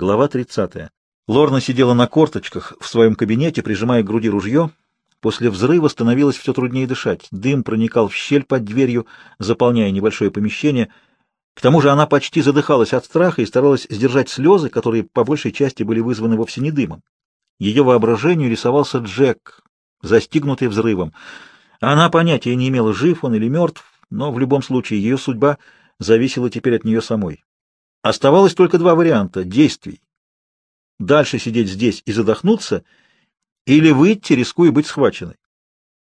Глава 30. Лорна сидела на корточках в своем кабинете, прижимая к груди ружье. После взрыва становилось все труднее дышать. Дым проникал в щель под дверью, заполняя небольшое помещение. К тому же она почти задыхалась от страха и старалась сдержать слезы, которые по большей части были вызваны вовсе не дымом. Ее воображению рисовался Джек, застигнутый взрывом. Она понятия не имела, жив он или мертв, но в любом случае ее судьба зависела теперь от нее самой. Оставалось только два варианта действий. Дальше сидеть здесь и задохнуться, или выйти, рискуя быть схваченной.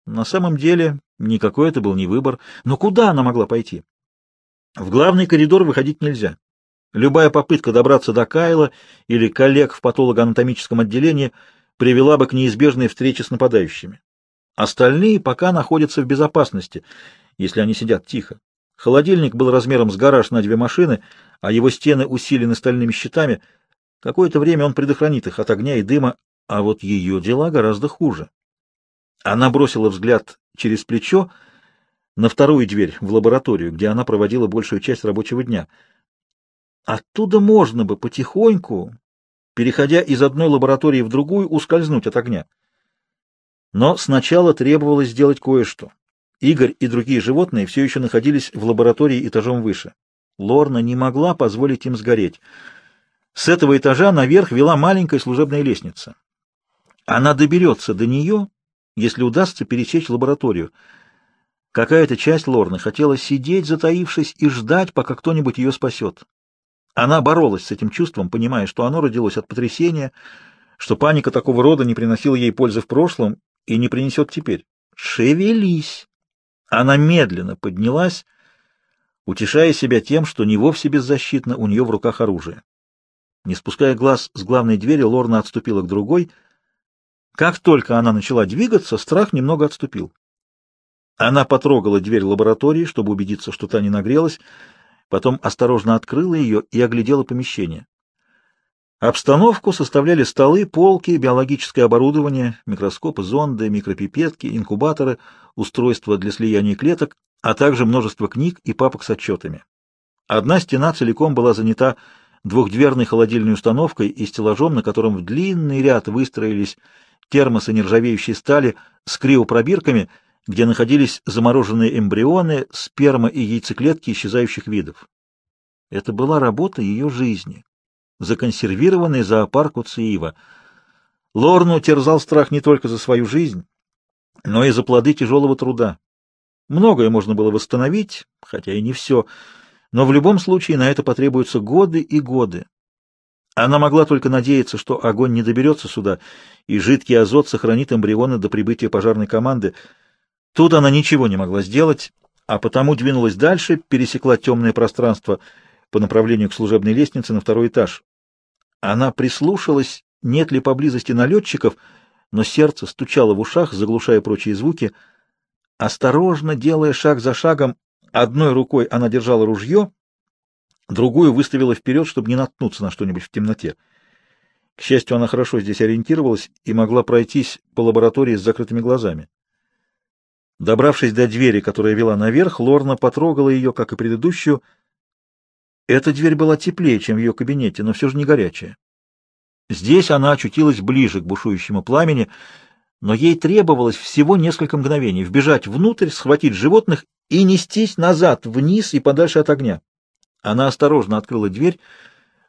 На самом деле, никакой это был не выбор. Но куда она могла пойти? В главный коридор выходить нельзя. Любая попытка добраться до Кайла или коллег в патологоанатомическом отделении привела бы к неизбежной встрече с нападающими. Остальные пока находятся в безопасности, если они сидят тихо. Холодильник был размером с гараж на две машины, а его стены усилены стальными щитами. Какое-то время он предохранит их от огня и дыма, а вот ее дела гораздо хуже. Она бросила взгляд через плечо на вторую дверь в лабораторию, где она проводила большую часть рабочего дня. Оттуда можно бы потихоньку, переходя из одной лаборатории в другую, ускользнуть от огня. Но сначала требовалось сделать кое-что. Игорь и другие животные все еще находились в лаборатории этажом выше. Лорна не могла позволить им сгореть. С этого этажа наверх вела маленькая служебная лестница. Она доберется до нее, если удастся пересечь лабораторию. Какая-то часть Лорны хотела сидеть, затаившись, и ждать, пока кто-нибудь ее спасет. Она боролась с этим чувством, понимая, что оно родилось от потрясения, что паника такого рода не приносила ей пользы в прошлом и не принесет теперь. «Шевелись!» Она медленно поднялась, утешая себя тем, что не вовсе беззащитно у нее в руках оружие. Не спуская глаз с главной двери, Лорна отступила к другой. Как только она начала двигаться, страх немного отступил. Она потрогала дверь лаборатории, чтобы убедиться, что та не нагрелась, потом осторожно открыла ее и оглядела помещение. Обстановку составляли столы, полки, биологическое оборудование, микроскопы, зонды, микропипетки, инкубаторы, устройства для слияния клеток, а также множество книг и папок с отчетами. Одна стена целиком была занята двухдверной холодильной установкой и стеллажом, на котором в длинный ряд выстроились термосы нержавеющей стали с криопробирками, где находились замороженные эмбрионы, сперма и яйцеклетки исчезающих видов. Это была работа ее жизни законсервированный зоопарк Уциива. Лорну терзал страх не только за свою жизнь, но и за плоды тяжелого труда. Многое можно было восстановить, хотя и не все, но в любом случае на это потребуются годы и годы. Она могла только надеяться, что огонь не доберется сюда, и жидкий азот сохранит эмбрионы до прибытия пожарной команды. Тут она ничего не могла сделать, а потому двинулась дальше, пересекла темное пространство — по направлению к служебной лестнице на второй этаж. Она прислушалась, нет ли поблизости налетчиков, но сердце стучало в ушах, заглушая прочие звуки. Осторожно, делая шаг за шагом, одной рукой она держала ружье, другую выставила вперед, чтобы не наткнуться на что-нибудь в темноте. К счастью, она хорошо здесь ориентировалась и могла пройтись по лаборатории с закрытыми глазами. Добравшись до двери, которая вела наверх, Лорна потрогала ее, как и предыдущую, эта дверь была теплее, чем в ее кабинете, но все же не горячая. Здесь она очутилась ближе к бушующему пламени, но ей требовалось всего несколько мгновений вбежать внутрь, схватить животных и нестись назад, вниз и подальше от огня. Она осторожно открыла дверь,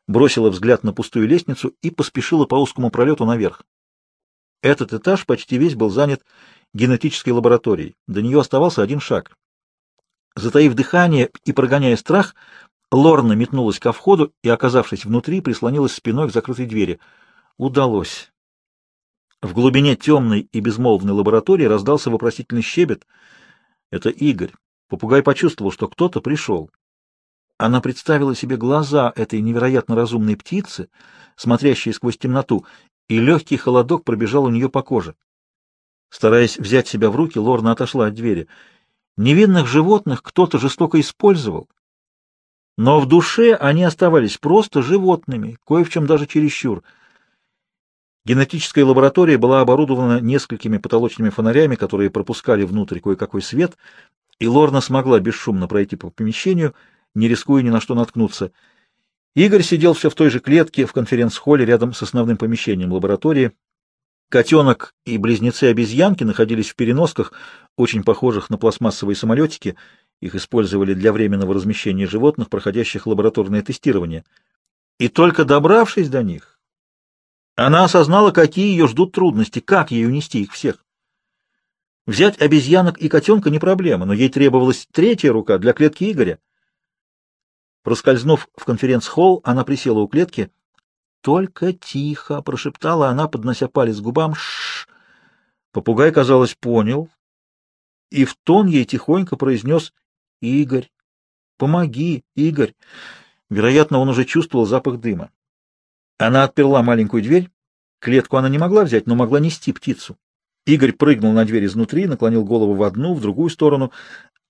бросила взгляд на пустую лестницу и поспешила по узкому пролету наверх. Этот этаж почти весь был занят генетической лабораторией. До нее оставался один шаг. Затаив дыхание и прогоняя страх, Лорна метнулась ко входу и, оказавшись внутри, прислонилась спиной к закрытой двери. Удалось. В глубине темной и безмолвной лаборатории раздался вопросительный щебет. Это Игорь. Попугай почувствовал, что кто-то пришел. Она представила себе глаза этой невероятно разумной птицы, смотрящей сквозь темноту, и легкий холодок пробежал у нее по коже. Стараясь взять себя в руки, Лорна отошла от двери. Невинных животных кто-то жестоко использовал, но в душе они оставались просто животными, кое в чем даже чересчур. Генетическая лаборатория была оборудована несколькими потолочными фонарями, которые пропускали внутрь кое-какой свет, и Лорна смогла бесшумно пройти по помещению, не рискуя ни на что наткнуться. Игорь сидел все в той же клетке в конференц-холле рядом с основным помещением лаборатории. Котенок и близнецы-обезьянки находились в переносках, очень похожих на пластмассовые самолетики. Их использовали для временного размещения животных, проходящих лабораторное тестирование. И только добравшись до них, она осознала, какие ее ждут трудности, как ей унести их всех. Взять обезьянок и котенка не проблема, но ей требовалась третья рука для клетки Игоря. Проскользнув в конференц-холл, она присела у клетки. «Только тихо!» — прошептала она, поднося палец к губам. Шш! Попугай, казалось, понял, и в тон ей тихонько произнес «Игорь! Помоги, Игорь!» Вероятно, он уже чувствовал запах дыма. Она отперла маленькую дверь. Клетку она не могла взять, но могла нести птицу. Игорь прыгнул на дверь изнутри, наклонил голову в одну, в другую сторону.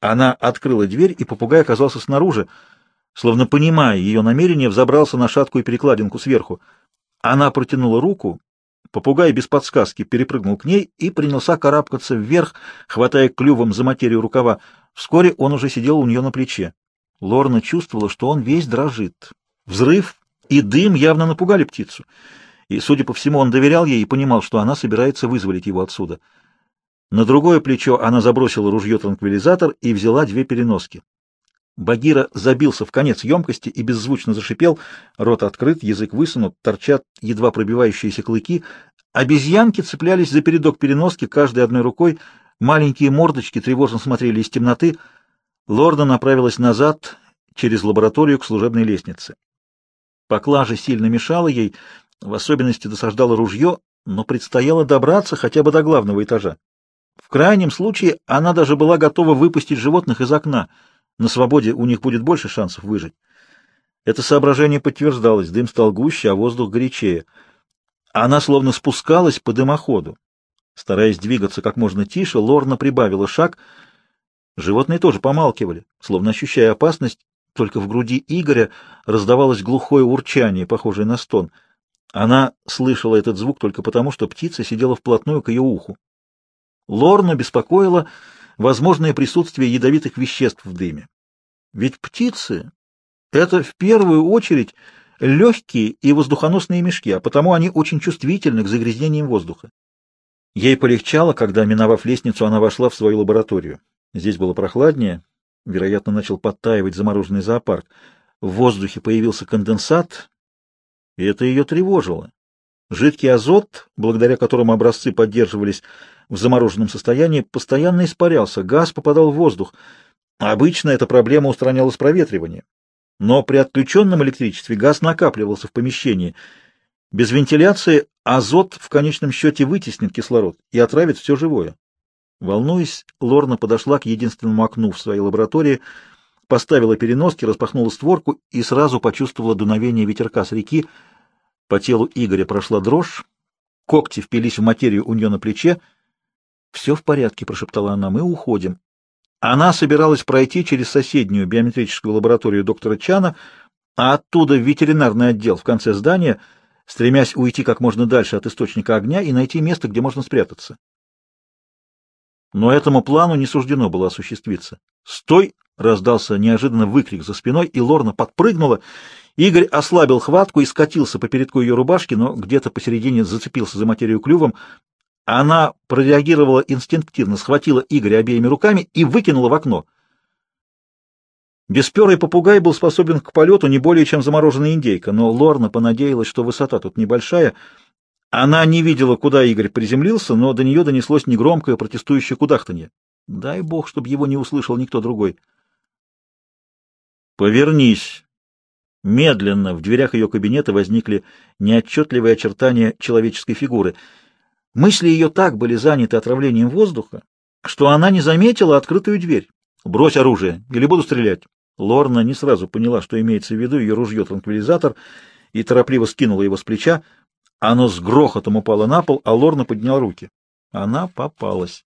Она открыла дверь, и попугай оказался снаружи словно понимая ее намерение, взобрался на шаткую перекладинку сверху. Она протянула руку, попугай без подсказки перепрыгнул к ней и принялся карабкаться вверх, хватая клювом за материю рукава. Вскоре он уже сидел у нее на плече. Лорна чувствовала, что он весь дрожит. Взрыв и дым явно напугали птицу. И, судя по всему, он доверял ей и понимал, что она собирается вызволить его отсюда. На другое плечо она забросила ружье-транквилизатор и взяла две переноски. Багира забился в конец емкости и беззвучно зашипел, рот открыт, язык высунут, торчат едва пробивающиеся клыки. Обезьянки цеплялись за передок переноски, каждой одной рукой, маленькие мордочки тревожно смотрели из темноты. Лорда направилась назад через лабораторию к служебной лестнице. Поклажа сильно мешала ей, в особенности досаждало ружье, но предстояло добраться хотя бы до главного этажа. В крайнем случае она даже была готова выпустить животных из окна — на свободе у них будет больше шансов выжить. Это соображение подтверждалось, дым стал гуще, а воздух горячее. Она словно спускалась по дымоходу. Стараясь двигаться как можно тише, Лорна прибавила шаг. Животные тоже помалкивали, словно ощущая опасность, только в груди Игоря раздавалось глухое урчание, похожее на стон. Она слышала этот звук только потому, что птица сидела вплотную к ее уху. Лорна беспокоила возможное присутствие ядовитых веществ в дыме. Ведь птицы — это в первую очередь легкие и воздухоносные мешки, а потому они очень чувствительны к загрязнениям воздуха. Ей полегчало, когда, миновав лестницу, она вошла в свою лабораторию. Здесь было прохладнее, вероятно, начал подтаивать замороженный зоопарк. В воздухе появился конденсат, и это ее тревожило. Жидкий азот, благодаря которому образцы поддерживались в замороженном состоянии, постоянно испарялся, газ попадал в воздух. Обычно эта проблема устранялась проветриванием. Но при отключенном электричестве газ накапливался в помещении. Без вентиляции азот в конечном счете вытеснит кислород и отравит все живое. Волнуясь, Лорна подошла к единственному окну в своей лаборатории, поставила переноски, распахнула створку и сразу почувствовала дуновение ветерка с реки. По телу Игоря прошла дрожь, когти впились в материю у нее на плече — «Все в порядке», — прошептала она, — «мы уходим». Она собиралась пройти через соседнюю биометрическую лабораторию доктора Чана, а оттуда в ветеринарный отдел в конце здания, стремясь уйти как можно дальше от источника огня и найти место, где можно спрятаться. Но этому плану не суждено было осуществиться. «Стой!» — раздался неожиданно выкрик за спиной, и Лорна подпрыгнула. Игорь ослабил хватку и скатился по передку ее рубашки, но где-то посередине зацепился за материю клювом. Она прореагировала инстинктивно, схватила Игоря обеими руками и выкинула в окно. Бесперый попугай был способен к полету не более, чем замороженная индейка, но Лорна понадеялась, что высота тут небольшая. Она не видела, куда Игорь приземлился, но до нее донеслось негромкое протестующее кудахтанье. Дай бог, чтобы его не услышал никто другой. «Повернись!» Медленно в дверях ее кабинета возникли неотчетливые очертания человеческой фигуры — Мысли ее так были заняты отравлением воздуха, что она не заметила открытую дверь. «Брось оружие, или буду стрелять». Лорна не сразу поняла, что имеется в виду ее ружье-транквилизатор, и торопливо скинула его с плеча. Оно с грохотом упало на пол, а Лорна подняла руки. Она попалась.